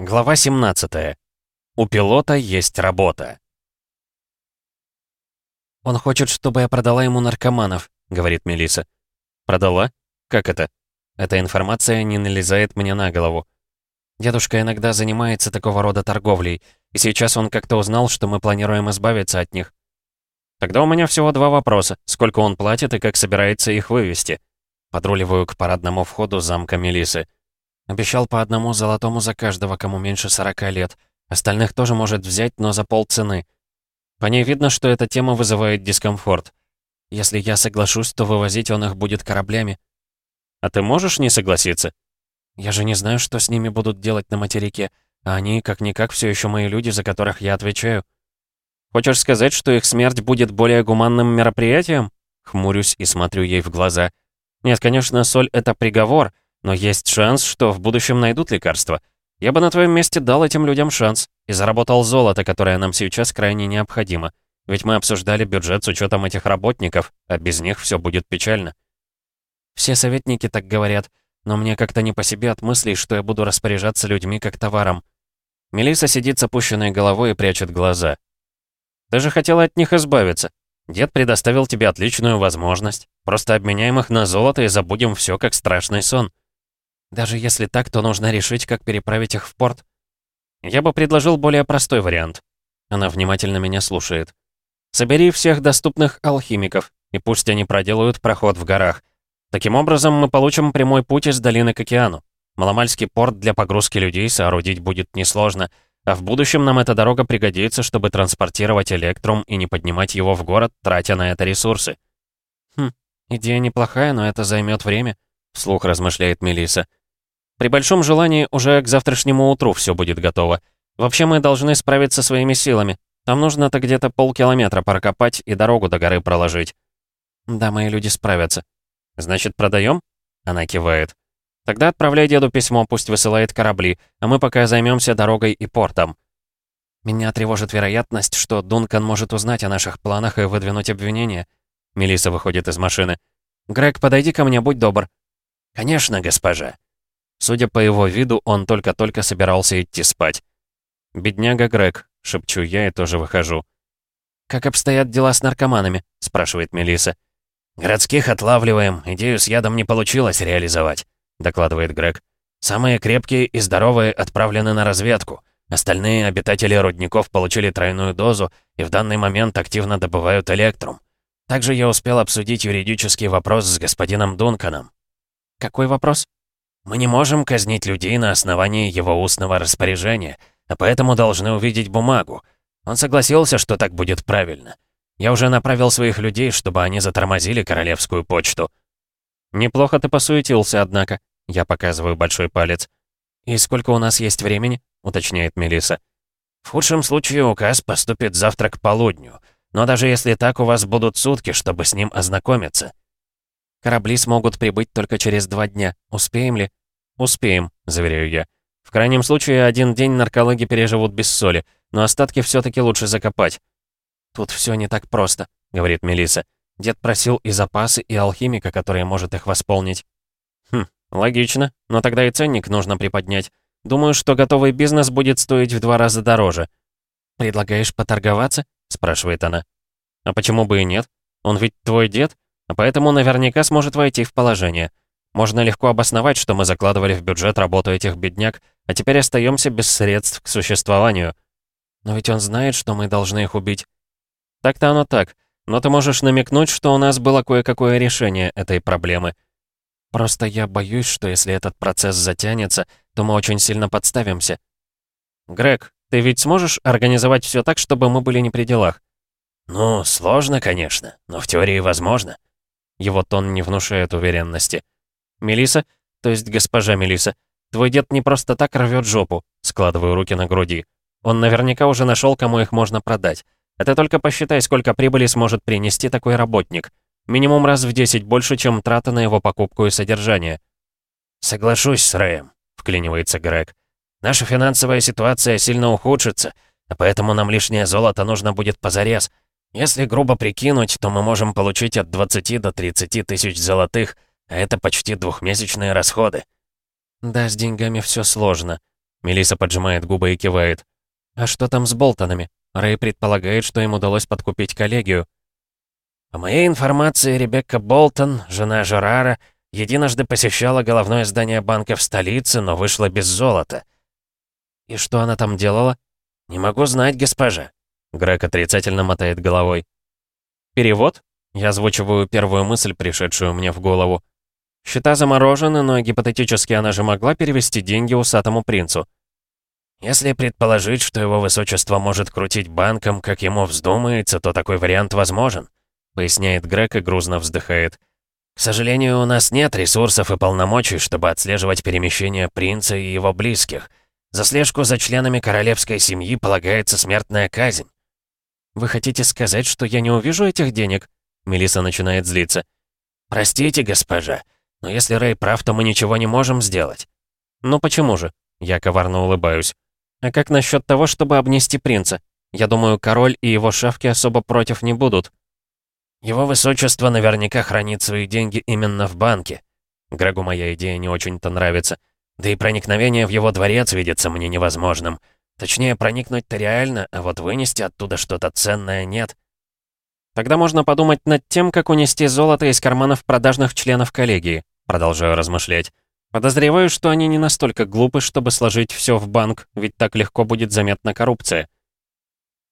Глава 17. У пилота есть работа. «Он хочет, чтобы я продала ему наркоманов», — говорит Мелиса. «Продала? Как это?» Эта информация не налезает мне на голову. Дедушка иногда занимается такого рода торговлей, и сейчас он как-то узнал, что мы планируем избавиться от них. Тогда у меня всего два вопроса. Сколько он платит и как собирается их вывести? Подруливаю к парадному входу замка Мелисы. Обещал по одному золотому за каждого, кому меньше 40 лет. Остальных тоже может взять, но за полцены. По ней видно, что эта тема вызывает дискомфорт. Если я соглашусь, то вывозить он их будет кораблями. А ты можешь не согласиться? Я же не знаю, что с ними будут делать на материке, а они, как-никак, все еще мои люди, за которых я отвечаю. Хочешь сказать, что их смерть будет более гуманным мероприятием? Хмурюсь и смотрю ей в глаза. Нет, конечно, соль — это приговор, но есть шанс, что в будущем найдут лекарства. Я бы на твоем месте дал этим людям шанс и заработал золото, которое нам сейчас крайне необходимо. Ведь мы обсуждали бюджет с учетом этих работников, а без них все будет печально. Все советники так говорят, но мне как-то не по себе от мыслей, что я буду распоряжаться людьми как товаром. Мелиса сидит с опущенной головой и прячет глаза. Ты же хотела от них избавиться. Дед предоставил тебе отличную возможность. Просто обменяем их на золото и забудем все как страшный сон. Даже если так, то нужно решить, как переправить их в порт. Я бы предложил более простой вариант. Она внимательно меня слушает. Собери всех доступных алхимиков, и пусть они проделают проход в горах. Таким образом, мы получим прямой путь из долины к океану. Маломальский порт для погрузки людей соорудить будет несложно, а в будущем нам эта дорога пригодится, чтобы транспортировать электрум и не поднимать его в город, тратя на это ресурсы. Хм, идея неплохая, но это займет время, вслух размышляет Мелиса. При большом желании уже к завтрашнему утру все будет готово. Вообще мы должны справиться своими силами. Там нужно-то где-то полкилометра прокопать и дорогу до горы проложить. Да, мои люди справятся. Значит, продаем? Она кивает. Тогда отправляй деду письмо, пусть высылает корабли, а мы пока займемся дорогой и портом. Меня тревожит вероятность, что Дункан может узнать о наших планах и выдвинуть обвинение. Мелиса выходит из машины. «Грег, подойди ко мне, будь добр». «Конечно, госпожа». Судя по его виду, он только-только собирался идти спать. «Бедняга Грег», — шепчу я и тоже выхожу. «Как обстоят дела с наркоманами?» — спрашивает Мелиса. «Городских отлавливаем, идею с ядом не получилось реализовать», — докладывает Грег. «Самые крепкие и здоровые отправлены на разведку. Остальные обитатели рудников получили тройную дозу и в данный момент активно добывают электрум. Также я успел обсудить юридический вопрос с господином Дунканом». «Какой вопрос?» Мы не можем казнить людей на основании его устного распоряжения, а поэтому должны увидеть бумагу. Он согласился, что так будет правильно. Я уже направил своих людей, чтобы они затормозили королевскую почту. Неплохо ты посуетился, однако. Я показываю большой палец. «И сколько у нас есть времени?» — уточняет Мелиса. «В худшем случае указ поступит завтра к полудню. Но даже если так, у вас будут сутки, чтобы с ним ознакомиться». «Корабли смогут прибыть только через два дня. Успеем ли?» «Успеем», — заверяю я. «В крайнем случае, один день наркологи переживут без соли, но остатки все таки лучше закопать». «Тут все не так просто», — говорит Мелиса. «Дед просил и запасы, и алхимика, который может их восполнить». «Хм, логично. Но тогда и ценник нужно приподнять. Думаю, что готовый бизнес будет стоить в два раза дороже». «Предлагаешь поторговаться?» — спрашивает она. «А почему бы и нет? Он ведь твой дед, а поэтому наверняка сможет войти в положение. Можно легко обосновать, что мы закладывали в бюджет работу этих бедняк, а теперь остаемся без средств к существованию. Но ведь он знает, что мы должны их убить. Так-то оно так. Но ты можешь намекнуть, что у нас было кое-какое решение этой проблемы. Просто я боюсь, что если этот процесс затянется, то мы очень сильно подставимся. Грег, ты ведь сможешь организовать все так, чтобы мы были не при делах? Ну, сложно, конечно, но в теории возможно. Его тон не внушает уверенности. Мелиса, то есть госпожа Мелиса, твой дед не просто так рвет жопу, складываю руки на груди. Он наверняка уже нашел, кому их можно продать. Это только посчитай, сколько прибыли сможет принести такой работник. Минимум раз в 10 больше, чем трата на его покупку и содержание. «Соглашусь с Рэем», — вклинивается Грег. «Наша финансовая ситуация сильно ухудшится, а поэтому нам лишнее золото нужно будет позарез. Если грубо прикинуть, то мы можем получить от 20 до 30 тысяч золотых — а это почти двухмесячные расходы. Да, с деньгами все сложно. Мелиса поджимает губы и кивает. «А что там с Болтонами? Рэй предполагает, что им удалось подкупить коллегию». По моей информации, Ребекка Болтон, жена Жерара, единожды посещала головное здание банка в столице, но вышла без золота. «И что она там делала?» «Не могу знать, госпожа». Грег отрицательно мотает головой. «Перевод?» Я озвучиваю первую мысль, пришедшую мне в голову. Счета заморожены, но гипотетически она же могла перевести деньги усатому принцу. Если предположить, что его высочество может крутить банком, как ему вздумается, то такой вариант возможен, поясняет Грег и грузно вздыхает. К сожалению, у нас нет ресурсов и полномочий, чтобы отслеживать перемещения принца и его близких. За слежку за членами королевской семьи полагается смертная казнь. «Вы хотите сказать, что я не увижу этих денег?» Мелиса начинает злиться. «Простите, госпожа, но если Рэй прав, то мы ничего не можем сделать». «Ну почему же?» Я коварно улыбаюсь. «А как насчет того, чтобы обнести принца? Я думаю, король и его шавки особо против не будут». «Его высочество наверняка хранит свои деньги именно в банке». Грегу моя идея не очень-то нравится. Да и проникновение в его дворец видится мне невозможным. Точнее, проникнуть-то реально, а вот вынести оттуда что-то ценное нет. Тогда можно подумать над тем, как унести золото из карманов продажных членов коллегии. Продолжаю размышлять. Подозреваю, что они не настолько глупы, чтобы сложить все в банк, ведь так легко будет заметна коррупция.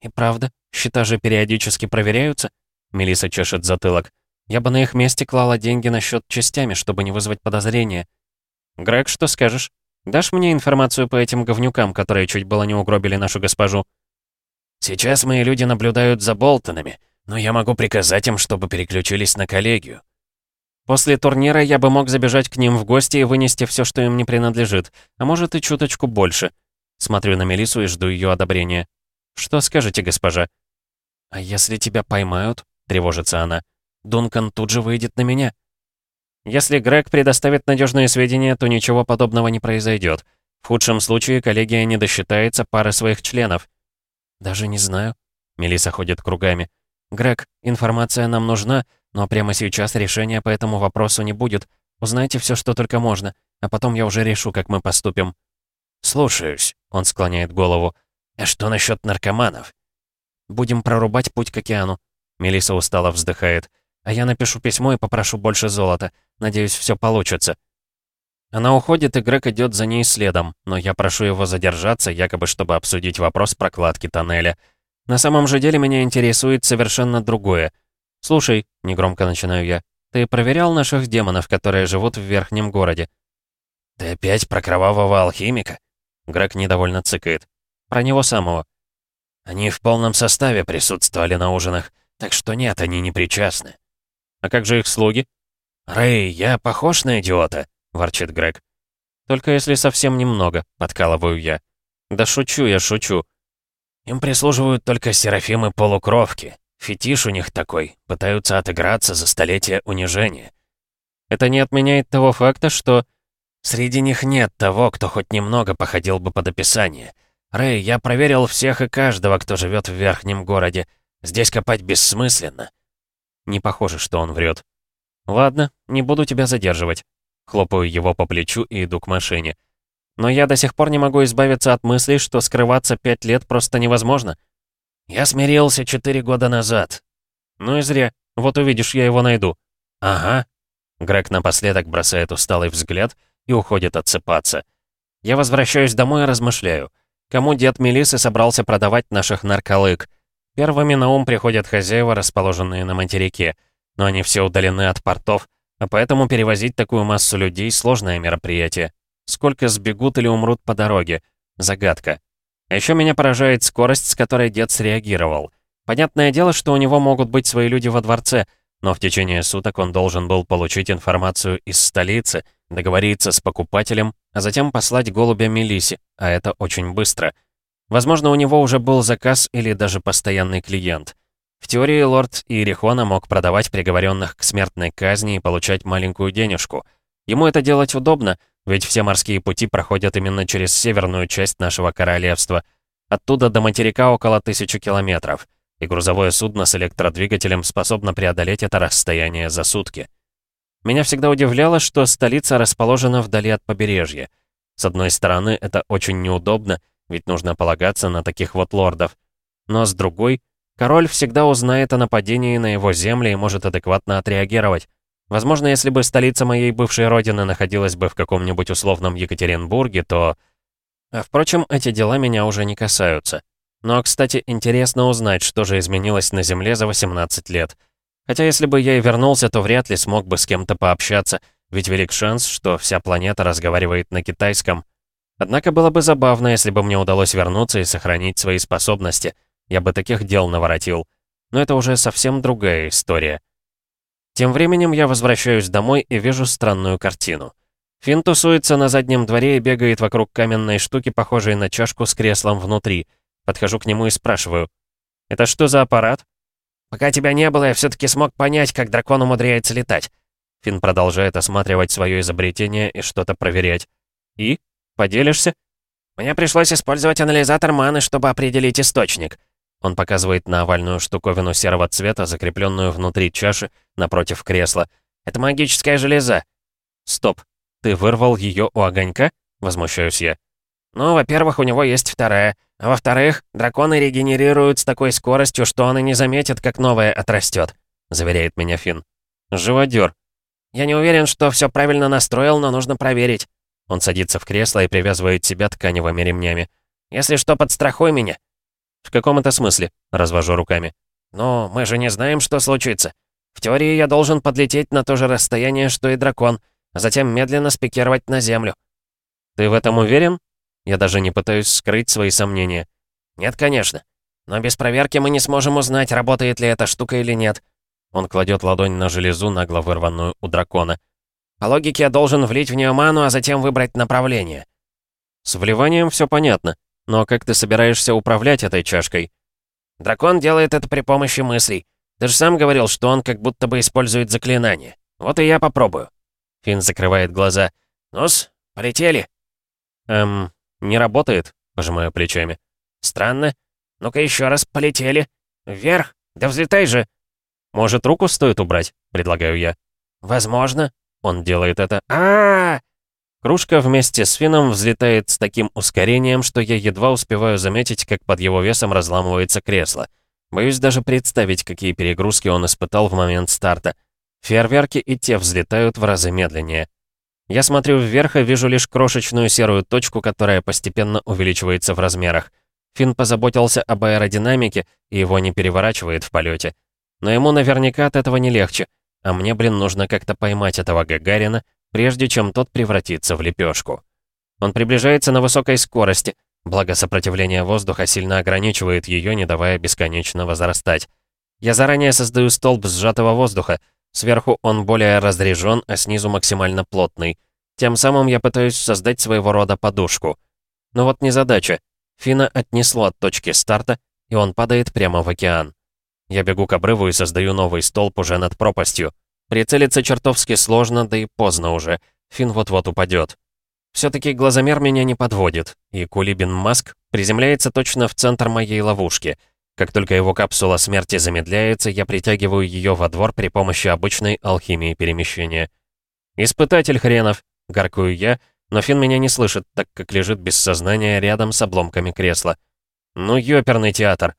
И правда, счета же периодически проверяются. Мелиса чешет затылок. Я бы на их месте клала деньги на счет частями, чтобы не вызвать подозрения. Грег, что скажешь? Дашь мне информацию по этим говнюкам, которые чуть было не угробили нашу госпожу? Сейчас мои люди наблюдают за Болтонами, но я могу приказать им, чтобы переключились на коллегию. После турнира я бы мог забежать к ним в гости и вынести все, что им не принадлежит, а может и чуточку больше. Смотрю на Мелису и жду ее одобрения. Что скажете, госпожа? А если тебя поймают, тревожится она, Дункан тут же выйдет на меня. Если Грег предоставит надежные сведения, то ничего подобного не произойдет. В худшем случае коллегия не досчитается пары своих членов. Даже не знаю. Мелиса ходит кругами. Грег, информация нам нужна, но прямо сейчас решения по этому вопросу не будет. Узнайте все, что только можно, а потом я уже решу, как мы поступим. «Слушаюсь», — он склоняет голову. «А что насчет наркоманов?» «Будем прорубать путь к океану», — Мелиса устало вздыхает. «А я напишу письмо и попрошу больше золота. Надеюсь, все получится». Она уходит, и Грег идет за ней следом, но я прошу его задержаться, якобы чтобы обсудить вопрос прокладки тоннеля. На самом же деле меня интересует совершенно другое. «Слушай», — негромко начинаю я, — «ты проверял наших демонов, которые живут в верхнем городе?» «Ты опять про кровавого алхимика?» Грег недовольно цыкает. «Про него самого». «Они в полном составе присутствовали на ужинах, так что нет, они не причастны». «А как же их слуги?» «Рэй, я похож на идиота?» — ворчит Грег. «Только если совсем немного», — подкалываю я. «Да шучу я, шучу». «Им прислуживают только серафимы-полукровки. Фетиш у них такой. Пытаются отыграться за столетие унижения». «Это не отменяет того факта, что...» «Среди них нет того, кто хоть немного походил бы под описание. Рэй, я проверил всех и каждого, кто живет в верхнем городе. Здесь копать бессмысленно». Не похоже, что он врет. «Ладно, не буду тебя задерживать». Хлопаю его по плечу и иду к машине. Но я до сих пор не могу избавиться от мысли, что скрываться пять лет просто невозможно. Я смирился четыре года назад. Ну и зря. Вот увидишь, я его найду. Ага. Грег напоследок бросает усталый взгляд и уходит отсыпаться. Я возвращаюсь домой и размышляю. Кому дед Мелисы собрался продавать наших нарколык? Первыми на ум приходят хозяева, расположенные на материке но они все удалены от портов, а поэтому перевозить такую массу людей — сложное мероприятие. Сколько сбегут или умрут по дороге? Загадка. А еще меня поражает скорость, с которой дед среагировал. Понятное дело, что у него могут быть свои люди во дворце, но в течение суток он должен был получить информацию из столицы, договориться с покупателем, а затем послать голубя Мелисе, а это очень быстро. Возможно, у него уже был заказ или даже постоянный клиент. В теории лорд Иерихона мог продавать приговоренных к смертной казни и получать маленькую денежку. Ему это делать удобно, ведь все морские пути проходят именно через северную часть нашего королевства. Оттуда до материка около тысячи километров, и грузовое судно с электродвигателем способно преодолеть это расстояние за сутки. Меня всегда удивляло, что столица расположена вдали от побережья. С одной стороны, это очень неудобно, ведь нужно полагаться на таких вот лордов. Но с другой, король всегда узнает о нападении на его земли и может адекватно отреагировать. Возможно, если бы столица моей бывшей родины находилась бы в каком-нибудь условном Екатеринбурге, то... А впрочем, эти дела меня уже не касаются. Но, кстати, интересно узнать, что же изменилось на Земле за 18 лет. Хотя если бы я и вернулся, то вряд ли смог бы с кем-то пообщаться, ведь велик шанс, что вся планета разговаривает на китайском. Однако было бы забавно, если бы мне удалось вернуться и сохранить свои способности. Я бы таких дел наворотил. Но это уже совсем другая история. Тем временем я возвращаюсь домой и вижу странную картину. Финн тусуется на заднем дворе и бегает вокруг каменной штуки, похожей на чашку с креслом внутри. Подхожу к нему и спрашиваю. «Это что за аппарат?» «Пока тебя не было, я все-таки смог понять, как дракон умудряется летать». Финн продолжает осматривать свое изобретение и что-то проверять. «И? Поделишься?» «Мне пришлось использовать анализатор маны, чтобы определить источник. Он показывает на овальную штуковину серого цвета, закрепленную внутри чаши, напротив кресла. «Это магическая железа». «Стоп, ты вырвал ее у огонька?» Возмущаюсь я. «Ну, во-первых, у него есть вторая. А во-вторых, драконы регенерируют с такой скоростью, что он и не заметит, как новое отрастет», — заверяет меня Финн. «Живодер». «Я не уверен, что все правильно настроил, но нужно проверить». Он садится в кресло и привязывает себя тканевыми ремнями. «Если что, подстрахуй меня. «В каком это смысле?» — развожу руками. «Ну, мы же не знаем, что случится. В теории я должен подлететь на то же расстояние, что и дракон, а затем медленно спикировать на землю». «Ты в этом уверен?» Я даже не пытаюсь скрыть свои сомнения. «Нет, конечно. Но без проверки мы не сможем узнать, работает ли эта штука или нет». Он кладет ладонь на железу, нагло вырванную у дракона. «По логике я должен влить в нее ману, а затем выбрать направление». С вливанием все понятно. Но как ты собираешься управлять этой чашкой? Дракон делает это при помощи мыслей. Ты же сам говорил, что он как будто бы использует заклинание. Вот и я попробую. Финн закрывает глаза. Нос, полетели. Эм, не работает, пожимаю плечами. Странно. Ну-ка еще раз, полетели. Вверх. Да взлетай же. Может, руку стоит убрать, предлагаю я. Возможно. Он делает это. а, -а, -а! Кружка вместе с фином взлетает с таким ускорением, что я едва успеваю заметить, как под его весом разламывается кресло. Боюсь даже представить, какие перегрузки он испытал в момент старта. Фейерверки и те взлетают в разы медленнее. Я смотрю вверх и вижу лишь крошечную серую точку, которая постепенно увеличивается в размерах. Финн позаботился об аэродинамике, и его не переворачивает в полете. Но ему наверняка от этого не легче, а мне, блин, нужно как-то поймать этого Гагарина — прежде чем тот превратится в лепешку. Он приближается на высокой скорости, благо сопротивление воздуха сильно ограничивает ее, не давая бесконечно возрастать. Я заранее создаю столб сжатого воздуха, сверху он более разрежен, а снизу максимально плотный. Тем самым я пытаюсь создать своего рода подушку. Но вот незадача. Фина отнесло от точки старта, и он падает прямо в океан. Я бегу к обрыву и создаю новый столб уже над пропастью. Прицелиться чертовски сложно, да и поздно уже. Фин вот-вот упадет. Все-таки глазомер меня не подводит, и Кулибин Маск приземляется точно в центр моей ловушки. Как только его капсула смерти замедляется, я притягиваю ее во двор при помощи обычной алхимии перемещения. «Испытатель хренов!» — гаркую я, но Фин меня не слышит, так как лежит без сознания рядом с обломками кресла. «Ну, ёперный театр!»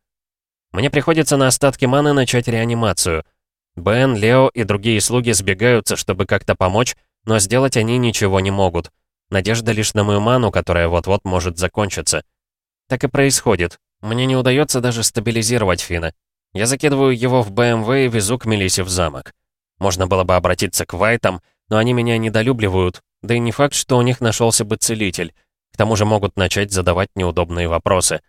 Мне приходится на остатки маны начать реанимацию — Бен, Лео и другие слуги сбегаются, чтобы как-то помочь, но сделать они ничего не могут. Надежда лишь на мою ману, которая вот-вот может закончиться. Так и происходит. Мне не удается даже стабилизировать Фина. Я закидываю его в БМВ и везу к Мелисе в замок. Можно было бы обратиться к Вайтам, но они меня недолюбливают, да и не факт, что у них нашелся бы целитель. К тому же могут начать задавать неудобные вопросы.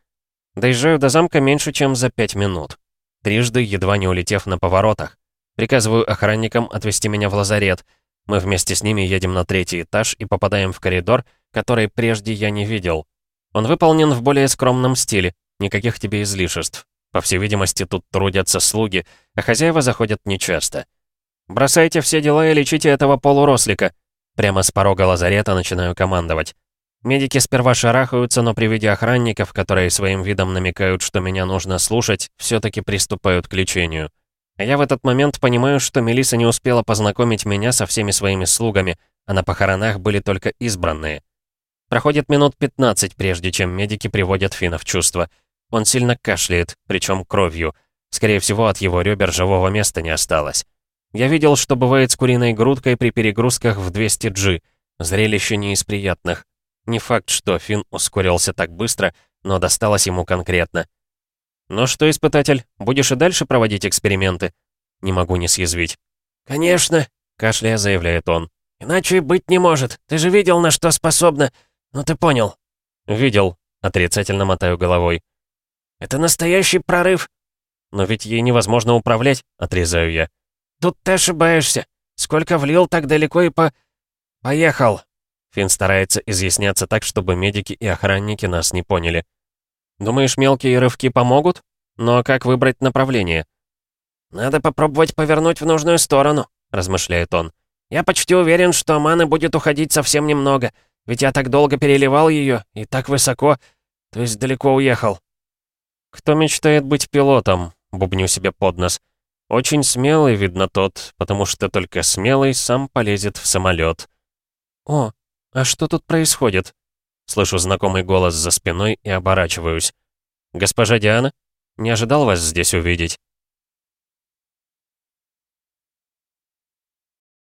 Доезжаю до замка меньше, чем за пять минут. Трижды, едва не улетев на поворотах. Приказываю охранникам отвезти меня в лазарет. Мы вместе с ними едем на третий этаж и попадаем в коридор, который прежде я не видел. Он выполнен в более скромном стиле, никаких тебе излишеств. По всей видимости, тут трудятся слуги, а хозяева заходят нечасто. «Бросайте все дела и лечите этого полурослика!» Прямо с порога лазарета начинаю командовать. Медики сперва шарахаются, но при виде охранников, которые своим видом намекают, что меня нужно слушать, все таки приступают к лечению. Я в этот момент понимаю, что Мелиса не успела познакомить меня со всеми своими слугами, а на похоронах были только избранные. Проходит минут 15, прежде чем медики приводят Фина в чувство. Он сильно кашляет, причем кровью. Скорее всего, от его ребер живого места не осталось. Я видел, что бывает с куриной грудкой при перегрузках в 200G. Зрелище не из приятных. Не факт, что Фин ускорился так быстро, но досталось ему конкретно. «Ну что, испытатель, будешь и дальше проводить эксперименты?» Не могу не съязвить. «Конечно», — кашляя заявляет он. «Иначе быть не может. Ты же видел, на что способна. Ну ты понял». «Видел», — отрицательно мотаю головой. «Это настоящий прорыв». «Но ведь ей невозможно управлять», — отрезаю я. «Тут ты ошибаешься. Сколько влил, так далеко и по... Поехал». Финн старается изъясняться так, чтобы медики и охранники нас не поняли. «Думаешь, мелкие рывки помогут? Но как выбрать направление?» «Надо попробовать повернуть в нужную сторону», — размышляет он. «Я почти уверен, что маны будет уходить совсем немного, ведь я так долго переливал ее и так высоко, то есть далеко уехал». «Кто мечтает быть пилотом?» — бубню себе под нос. «Очень смелый, видно, тот, потому что только смелый сам полезет в самолет. «О, а что тут происходит?» Слышу знакомый голос за спиной и оборачиваюсь. «Госпожа Диана? Не ожидал вас здесь увидеть».